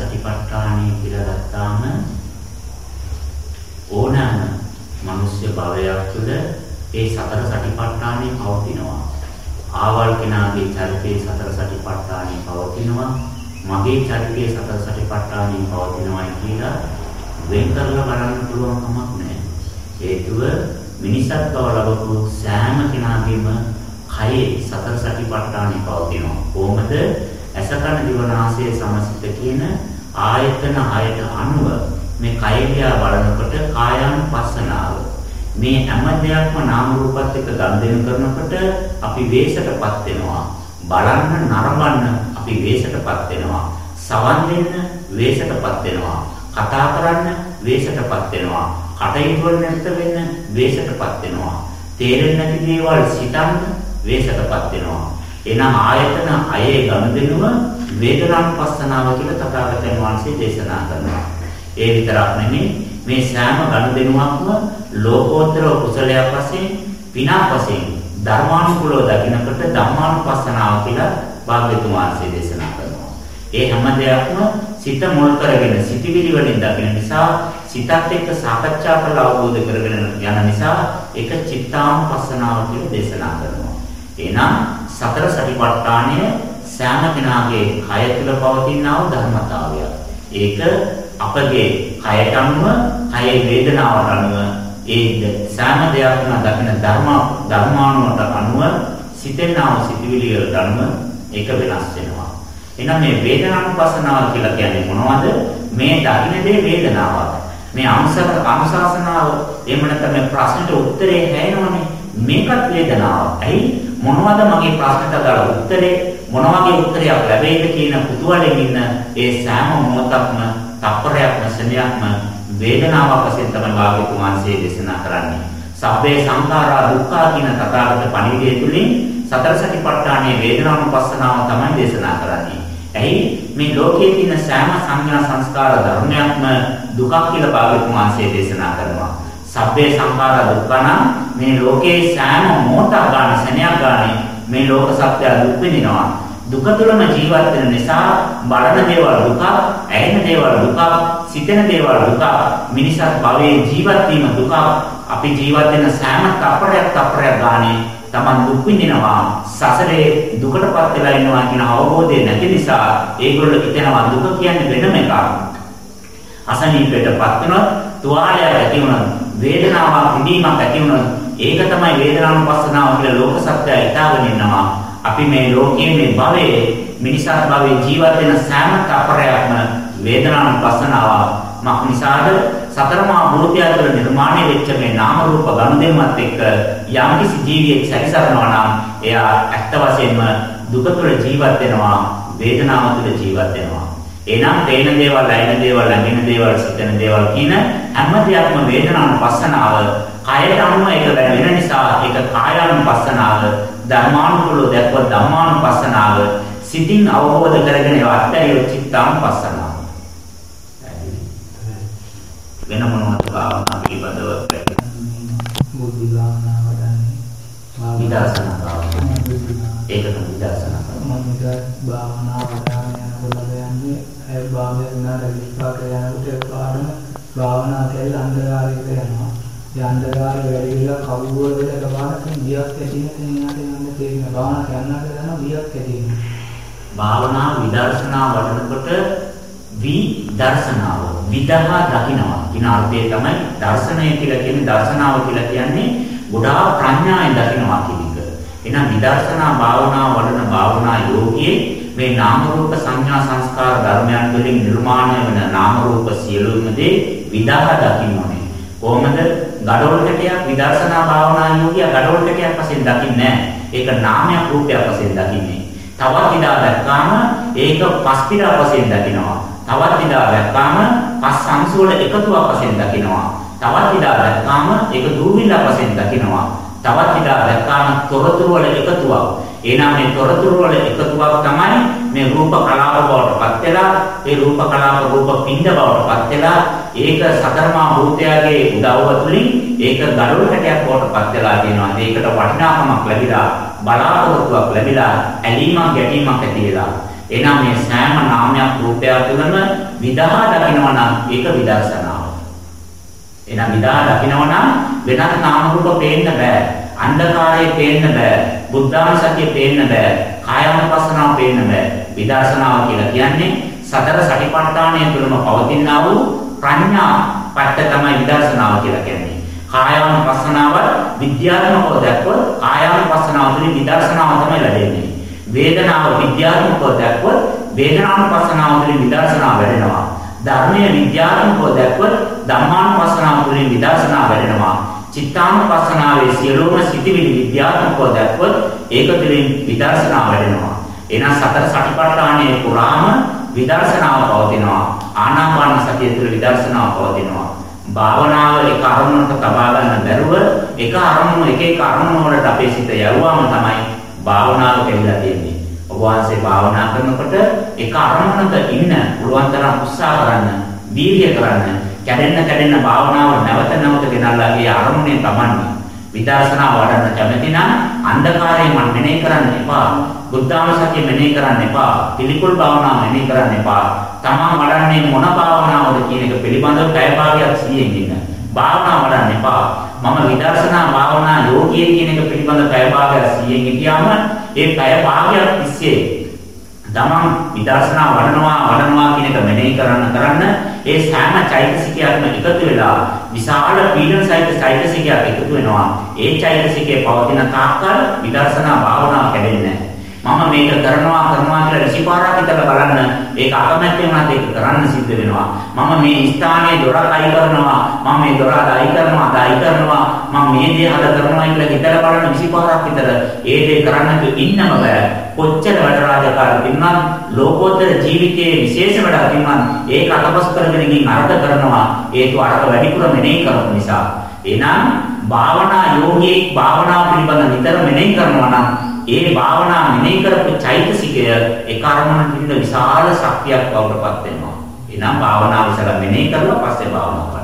සතිපට්ඨානය කියලා ගත්තාම ඕනෑම මිනිස්ය භවයක් තුළ ඒ සතර සතිපට්ඨානය පවතිනවා. ආවල් කෙනාගේ චරිතයේ සතර සතිපට්ඨානය පවතිනවා. මගේ චරිතයේ සතර සතිපට්ඨානය පවතිනවා කියලා වෙන් කරලා බලන්න පුළුවන් කමක් නැහැ. හේතුව මිනිසත් බව ලැබපු සෑම කෙනාගේම කයේ සතර සතිපට්ඨානය පවතිනවා. කොහොමද? අසකන දිවනාසය සමසිත කියන ආයතන හයට අනුව මේ කය දිහා බලනකොට කායානුපස්සනාව මේ හැම දෙයක්ම නාම රූපත් එක්ක ගනුදෙනු කරනකොට අපි වේශටපත් වෙනවා. බලන්න නරඹන්න අපි වේශටපත් වෙනවා. සවන් දෙන්න වේශටපත් වෙනවා. කතා කරන්න වේශටපත් වෙනවා. කටයුතු වල නැත්ත වෙන්න වේශටපත් වෙනවා. තේරෙන්නේ නැති දේවල් සිතන්න වේශටපත් වෙනවා. එනම් ආයතන අයේ ගනුදෙනුව වේදනානුපස්සනාව කියලා තථාගතයන් වහන්සේ දේශනා කරනවා ඒ විතරක් නෙමෙයි මේ සෑම ගනුදෙනුවක්ම ලෝකෝත්තර කුසලයක් වශයෙන් පිනක් වශයෙන් ධර්මානුකූලව දකිනකොට ධම්මානුපස්සනාව කියලා භාග්‍යතුන් වහන්සේ දේශනා කරනවා. ඒ හැම දෙයක්ම සිත මුල් කරගෙන සිටිවිලි වලින් දකින නිසා සිතත් එක්ක සාකච්ඡා කරලා අවබෝධ කරගෙන යන නිසා ඒක චිත්තානුපස්සනාව කියලා දේශනා කරනවා. එහෙනම් සතර සතිපට්ඨානය සෑම කෙනාගේ කය තුළ පවතිනා වූ ධර්මතාවයක්. ඒක අපගේ කයට අනුව, කයේ වේදනාවට අනුව ඒ සෑම දෙයක්ම දකින ධර්ම ධර්මානුවට අනුව සිතෙනා සිටිවිලි වලට අනුව ඒක වෙනස් වෙනවා. එහෙනම් මේ වේදනානුපස්සනාව කියලා කියන්නේ මොනවද? මේ දකින දේ වේදනාවක්. මේ අනුසර අනුශාසනාව එහෙම නැත්නම් මේ ප්‍රශ්නට උත්තරේ හැයෙනවනේ. මේකත් වේදනාවක්. ඇයි මොනවද මගේ ප්‍රශ්නට අදාළ උත්තරේ මොන වගේ උත්තරයක් ලැබෙයිද කියන කුතුහලයෙන් ඉන්න ඒ සෑම මොහොතක්ම තප්පරයක්ම සෙනයක්ම වේදනාවක් වශයෙන් තමයි භාග්‍යතුන් වහන්සේ දේශනා කරන්නේ. සබ්බේ සංඛාරා දුක්ඛා කියන තථාගත පණිවිඩය තුලින් සතර සතිපට්ඨානයේ වේදනානුපස්සනාව තමයි දේශනා කරන්නේ. එහි මේ ලෝකයේ තියෙන සෑම සංඥා සංස්කාර ධර්මයක්ම දුකක් කියලා භාග්‍යතුන් වහන්සේ දේශනා කරනවා. සබ්බේ සංඛාරා දුක්ඛනා මේ ලෝකයේ සෑම මොහොතක් ගන්න සෙනයක් ගන්න මේ ලෝක සත්‍ය දුක් විඳිනවා. දුක තුළම ජීවත් වෙන නිසා බලන දේවල් දුක, ඇහෙන දේවල් දුක, සිතෙන දේවල් දුක, මිනිසත් භවයේ ජීවත් වීම දුක, අපි ජීවත් වෙන සෑම තප්පරයක් තප්පරයක් ගානේ Taman දුක් විඳිනවා සසරේ දුකටපත් වෙලා ඉන්නවා කියන අවබෝධය නැති නිසා ඒගොල්ලෝ හිතනවා දුක කියන්නේ වෙනම එකක්. අසනීපයටපත් වෙනොත් තුවාලයක් ඇති වුණොත් වේදනාවක් විඳීමක් ඇති වුණොත් ඒක තමයි වේදනානුපස්සනාව කියලා ලෝක සත්‍යය හිතාගෙන ඉන්නවා. අපි මේ ලෝකයේ මේ භවයේ මිනිසත් භවයේ ජීවත් වෙන සෑම තප්පරයක්ම වේදනානුපස්සනාව මක් නිසාද සතරමා භූතය තුළ නිර්මාණය වෙච්ච මේ නාම රූප ගනුදෙනුවත් එක්ක යම්කිසි ජීවියෙක් සැරිසරනවා නම් එයා ඇත්ත වශයෙන්ම දුක තුළ ජීවත් වෙනවා වේදනාව තුළ ජීවත් වෙනවා එනම් තේන දේවල්, ඇයෙන දේවල්, ළඟින දේවල්, සිතන දේවල් කියන හැම දෙයක්ම වේදනානුපස්සනාව කයට අනුව ඒක වෙන නිසා ඒක කායානුපස්සනාව ධර්මානුකූලව දැක්ව ධම්මානුපස්සනාව සිතින් අවබෝධ කරගෙන වාර්තය චිත්තානුපස්සනාව. වෙන මොනවද භාවනා පිළිබඳව බුද්ධ භාවනා වඩන්නේ විදර්ශනා භාවනා. ඒක තමයි විදර්ශනා මම භාවනා වඩාගෙන යනකොට යන්නේ ඒ භාවය නාර විස්පාක යනකොට පාඩම භාවනා කියලා අන්ධකාරයකට යනවා. ඒ අන්ධකාරය වැඩි වෙලා කවුරුවද ගමනකින් ගියක් ඇතින තැනට යන්න තේරෙන භාවනා කරනකොට යන ගියක් ඇතින භාවනා විදර්ශනා වඩනකොට විදර්ශනාව විදහා දකින්නවා කියන අර්ථය තමයි දර්ශනය කියලා කියන්නේ දර්ශනාව කියලා කියන්නේ ගොඩාක් ප්‍රඥාවෙන් දකින්නවා කියන එක. එහෙනම් විදර්ශනා භාවනා වඩන භාවනා යෝගියේ මේ නාම රූප සංඥා සංස්කාර ධර්මයන් වලින් නිර්මාණය වෙන නාම රූප සියලුම දේ විදහා දකින්න ඕනේ. කොහොමද gadol හැටයක් විදර්ශනා භාවනා යෝගියා gadol හැටයක් වශයෙන් දකින්නේ නැහැ. ඒක නාමයක් රූපයක් වශයෙන් දකින්නේ. තවත් විදා දැක්කාම ඒක පස්පිරා වශයෙන් දකිනවා. තවත් විදා දැක්කාම පස් සංසෝල එකතුවක් වශයෙන් දකිනවා. තවත් විදා දැක්කාම ඒක දූවිල්ල වශයෙන් දකිනවා. තවත් විදා දැක්කාම තොරතුරු වල එකතුවක්. එහෙනම් මේ තොරතුරු වල එකතුවක් තමයි මේ රූප කලාප බවට පත් වෙලා ඒ රූප කලාප රූප පින්ඩ බවට පත් වෙලා ඒක සතරමා භූතයාගේ උදව්ව තුලින් ඒක ගඩොල් හැටයක් බවට පත් වෙලා තියෙනවා. ඒකට වටිනාකමක් ලැබිලා බලාපොරොත්තුවක් ලැබිලා ඇලීමක් ගැටීමක් ඇති වෙලා එහෙනම් මේ සෑම නාමයක් රූපයක් තුළම විදහා දකිනවා නම් ඒක විදර්ශනාව. එහෙනම් විදහා දකිනවා නම් වෙනත් නාම රූප පේන්න බෑ. අන්ධකාරයේ පේන්න බෑ. බුද්ධානුසතිය පේන්න බෑ. කායानुපස්සනාව පේන්න බෑ. විදර්ශනාව කියලා කියන්නේ සතර සටිපට්ඨානය තුළම පවතිනා වූ ප්‍රඥා පැත්ත තමයි විදර්ශනාව කියලා කියන්නේ. කායානුපස්සනාව විද්‍යාත්මකව දැක්වොත් කායානුපස්සනාව තුළින් විදර්ශනාව තමයි ලැබෙන්නේ. වේදනාව විද්‍යාත්මකව දැක්වොත් වේදනානුපස්සනාව තුළින් විදර්ශනාව වැඩෙනවා. ධර්මයේ විද්‍යාත්මකව දැක්වොත් ධම්මානුපස්සනාව තුළින් විදර්ශනාව වැඩෙනවා. චිත්තානුපස්සනාවේ සියලුම සිතිවිලි විද්‍යාත්මකව දැක්වොත් ඒක තුළින් විදර්ශනාව වැඩෙනවා. එහෙනම් සතර සටිපට්ඨානයේ පුරාම විදර්ශනාව පවතිනවා. ආනාපාන සතිය තුළ විදර්ශනාව පවතිනවා. භාවනාව එක අරමුණක තබා ගන්න බැරුව එක අරමුණු එක එක අරමුණු වලට අපේ සිත යවුවාම තමයි භාවනාව කෙරෙලා තියෙන්නේ. ඔබ වහන්සේ භාවනා කරනකොට එක අරමුණක ඉන්න පුළුවන් තරම් උත්සාහ කරන්න, දීර්ය කරන්න, කැඩෙන්න කැඩෙන්න භාවනාව නැවත නැවත ගෙනල්ලා ඒ අරමුණේ තමන්නේ. විදර්ශනා වඩන්න කැමති නම් අන්ධකාරයෙන් මම මෙනෙහි කරන්න එපා. බුද්ධාම සතිය මෙනෙහි කරන්න එපා. පිළිකුල් භාවනාව මෙනෙහි කරන්න එපා. තමන් වඩන්නේ මොන භාවනාවද කියන එක පිළිබඳව පැය භාගයක් සිහියෙන් ඉන්න. භාවනාව වඩන්න එපා. මම විදර්ශනා භාවනා යෝගියෙ කියන එක පිළිබඳව පැය භාගයක් සිහියෙන් හිටියාම ඒ පැය භාගයක් තිස්සේ තමන් විදර්ශනා වඩනවා වඩනවා කියන එක මෙනෙහි කරන්න කරන්න ඒ සෑම චෛතසිකයක්ම එකතු වෙලා විශාල පීඩන සහිත චෛතසිකයක් එකතු වෙනවා. ඒ චෛතසිකයේ පවතින තාක්කල් විදර්ශනා භාවනාව කැඩෙන්නේ නැහැ. මම මේක කරනවා කරනවා කියලා විසිපාරක් හිතලා බලන්න ඒක අකමැත්තෙන් වුණත් ඒක කරන්න සිද්ධ වෙනවා. මම මේ ස්ථානයේ දොර අයි කරනවා මම මේ දොර අයි කරනවා අයි කරනවා. මම මේ දේ හද කරනවා කියලා හිතලා බලන්න විසිපාරක් විතර ඒ දේ කරන්න ඉන්නම බෑ. කොච්චර වැඩ රාජකාරී තින්නත් ලෝකෝත්තර ජීවිතයේ විශේෂ වැඩක් තින්නත් ඒක අතපස් කරගෙන ගින් අර්ථ කරනවා. ඒක අරක වැඩිපුර මෙනෙහි කරපු නිසා. එහෙනම් භාවනා යෝගී භාවනා පිළිබඳ නිතර මෙනෙහි කරනවා නම් ඒ භාවනා මෙනෙහි කරපු චෛතසිකය ඒ කර්මන පිළිබඳ විශාල ශක්තියක් බවට පත් වෙනවා. එනම් භාවනාව ඉස්සලා මෙනෙහි කරලා පස්සේ භාවනාව කරනවා.